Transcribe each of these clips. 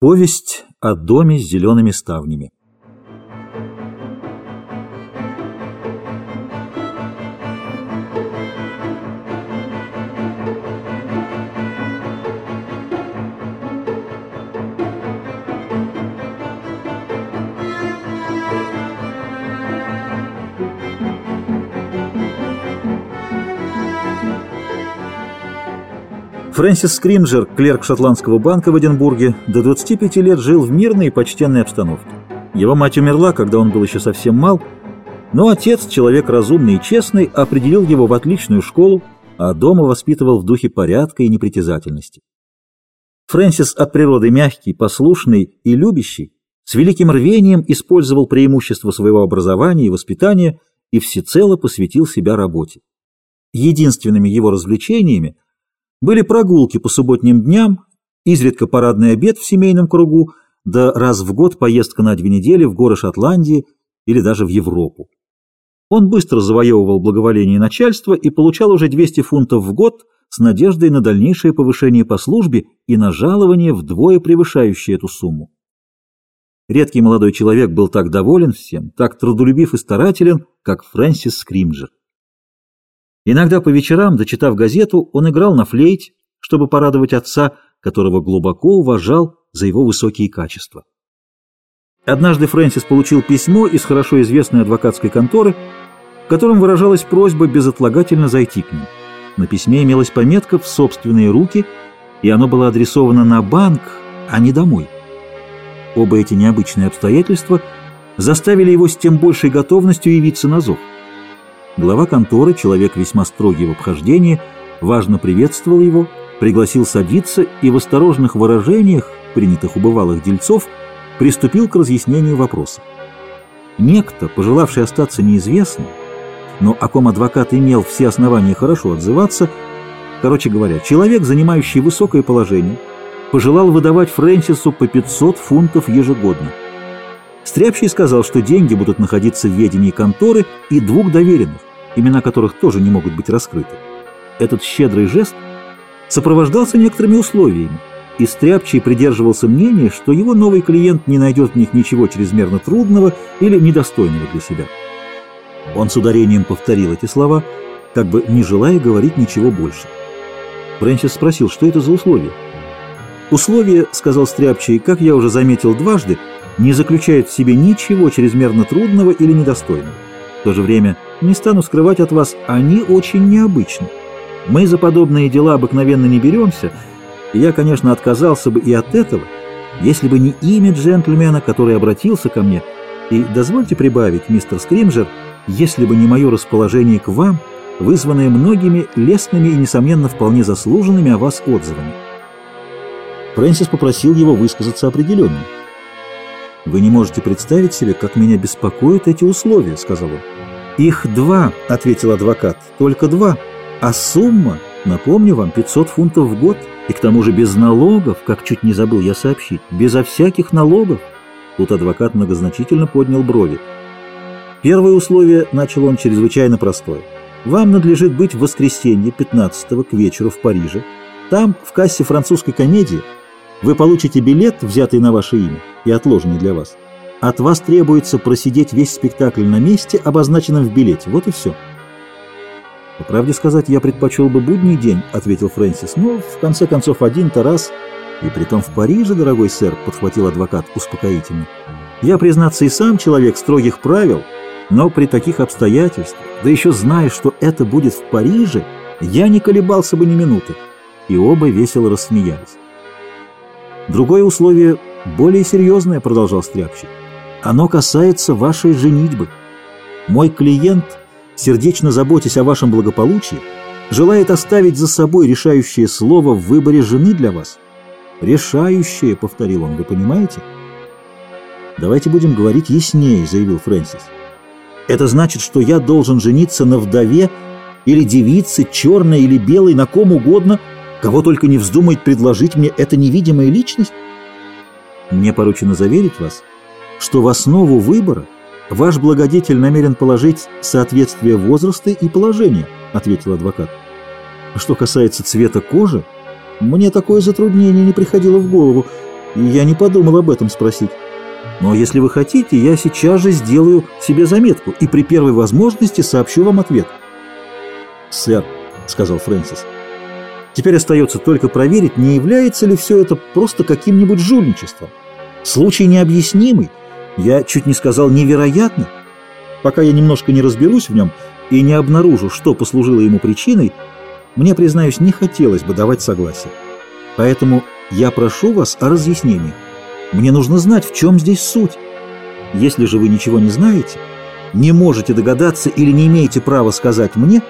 Повесть о доме с зелеными ставнями. Фрэнсис Скримджер, клерк шотландского банка в Эдинбурге, до 25 лет жил в мирной и почтенной обстановке. Его мать умерла, когда он был еще совсем мал, но отец, человек разумный и честный, определил его в отличную школу, а дома воспитывал в духе порядка и непритязательности. Фрэнсис от природы мягкий, послушный и любящий, с великим рвением использовал преимущества своего образования и воспитания и всецело посвятил себя работе. Единственными его развлечениями – были прогулки по субботним дням, изредка парадный обед в семейном кругу, да раз в год поездка на две недели в горы Шотландии или даже в Европу. Он быстро завоевывал благоволение начальства и получал уже 200 фунтов в год с надеждой на дальнейшее повышение по службе и на жалование вдвое превышающее эту сумму. Редкий молодой человек был так доволен всем, так трудолюбив и старателен, как Фрэнсис Скримджер. Иногда по вечерам, дочитав газету, он играл на флейте, чтобы порадовать отца, которого глубоко уважал за его высокие качества. Однажды Фрэнсис получил письмо из хорошо известной адвокатской конторы, в котором выражалась просьба безотлагательно зайти к ним. На письме имелась пометка «в собственные руки», и оно было адресовано на банк, а не домой. Оба эти необычные обстоятельства заставили его с тем большей готовностью явиться на зов. Глава конторы, человек весьма строгий в обхождении, важно приветствовал его, пригласил садиться и в осторожных выражениях, принятых у бывалых дельцов, приступил к разъяснению вопроса. Некто, пожелавший остаться неизвестным, но о ком адвокат имел все основания хорошо отзываться, короче говоря, человек, занимающий высокое положение, пожелал выдавать Фрэнсису по 500 фунтов ежегодно. Стряпчий сказал, что деньги будут находиться в ведении конторы и двух доверенных, имена которых тоже не могут быть раскрыты. Этот щедрый жест сопровождался некоторыми условиями, и Стряпчий придерживался мнения, что его новый клиент не найдет в них ничего чрезмерно трудного или недостойного для себя. Он с ударением повторил эти слова, как бы не желая говорить ничего больше. Фрэнсис спросил, что это за условия. «Условия, — сказал Стряпчий, — как я уже заметил дважды, не заключают в себе ничего чрезмерно трудного или недостойного. В то же время, не стану скрывать от вас, они очень необычны. Мы за подобные дела обыкновенно не беремся, и я, конечно, отказался бы и от этого, если бы не имя джентльмена, который обратился ко мне, и, дозвольте прибавить, мистер Скримджер, если бы не мое расположение к вам, вызванное многими лестными и, несомненно, вполне заслуженными о вас отзывами. Фрэнсис попросил его высказаться определенно. «Вы не можете представить себе, как меня беспокоят эти условия», — сказал он. «Их два», — ответил адвокат, — «только два. А сумма, напомню вам, 500 фунтов в год, и к тому же без налогов, как чуть не забыл я сообщить, безо всяких налогов». Тут адвокат многозначительно поднял брови. Первое условие, начал он, чрезвычайно простое. Вам надлежит быть в воскресенье 15 к вечеру в Париже. Там, в кассе французской комедии, вы получите билет, взятый на ваше имя и отложенный для вас. От вас требуется просидеть весь спектакль на месте, обозначенном в билете. Вот и все. «По правде сказать, я предпочел бы будний день», — ответил Фрэнсис. «Но, в конце концов, один-то раз, и притом в Париже, дорогой сэр», — подхватил адвокат успокоительно. «Я, признаться, и сам человек строгих правил, но при таких обстоятельствах, да еще зная, что это будет в Париже, я не колебался бы ни минуты». И оба весело рассмеялись. Другое условие более серьезное, продолжал Стряпчий. Оно касается вашей женитьбы. Мой клиент, сердечно заботясь о вашем благополучии, желает оставить за собой решающее слово в выборе жены для вас. Решающее, повторил он, вы понимаете? Давайте будем говорить яснее, заявил Фрэнсис. Это значит, что я должен жениться на вдове или девице, черной или белой, на ком угодно, кого только не вздумает предложить мне эта невидимая личность? Мне поручено заверить вас, что в основу выбора ваш благодетель намерен положить соответствие возраста и положения, ответил адвокат. Что касается цвета кожи, мне такое затруднение не приходило в голову. и я не подумал об этом спросить. Но если вы хотите, я сейчас же сделаю себе заметку и при первой возможности сообщу вам ответ. «Сэр», — сказал Фрэнсис, — «теперь остается только проверить, не является ли все это просто каким-нибудь жульничеством. Случай необъяснимый, я чуть не сказал невероятный. Пока я немножко не разберусь в нем и не обнаружу, что послужило ему причиной, мне, признаюсь, не хотелось бы давать согласие. Поэтому я прошу вас о разъяснении. Мне нужно знать, в чем здесь суть. Если же вы ничего не знаете, не можете догадаться или не имеете права сказать мне,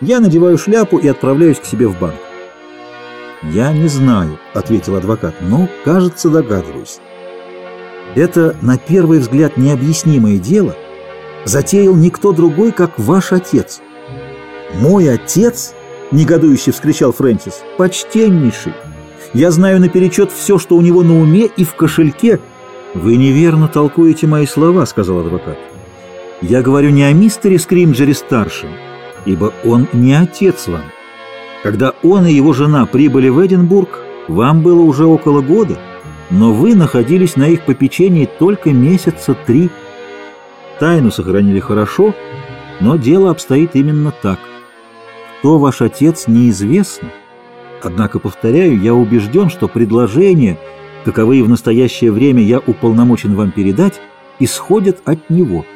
я надеваю шляпу и отправляюсь к себе в банк. «Я не знаю», — ответил адвокат, — «но, кажется, догадываюсь». Это, на первый взгляд, необъяснимое дело затеял никто другой, как ваш отец. «Мой отец?» — негодующе вскричал Фрэнсис. «Почтеннейший! Я знаю наперечет все, что у него на уме и в кошельке». «Вы неверно толкуете мои слова», — сказал адвокат. «Я говорю не о мистере Скримджере-старшем, ибо он не отец вам. Когда он и его жена прибыли в Эдинбург, вам было уже около года, но вы находились на их попечении только месяца три. Тайну сохранили хорошо, но дело обстоит именно так. Кто ваш отец, неизвестно. Однако, повторяю, я убежден, что предложения, каковые в настоящее время я уполномочен вам передать, исходят от него –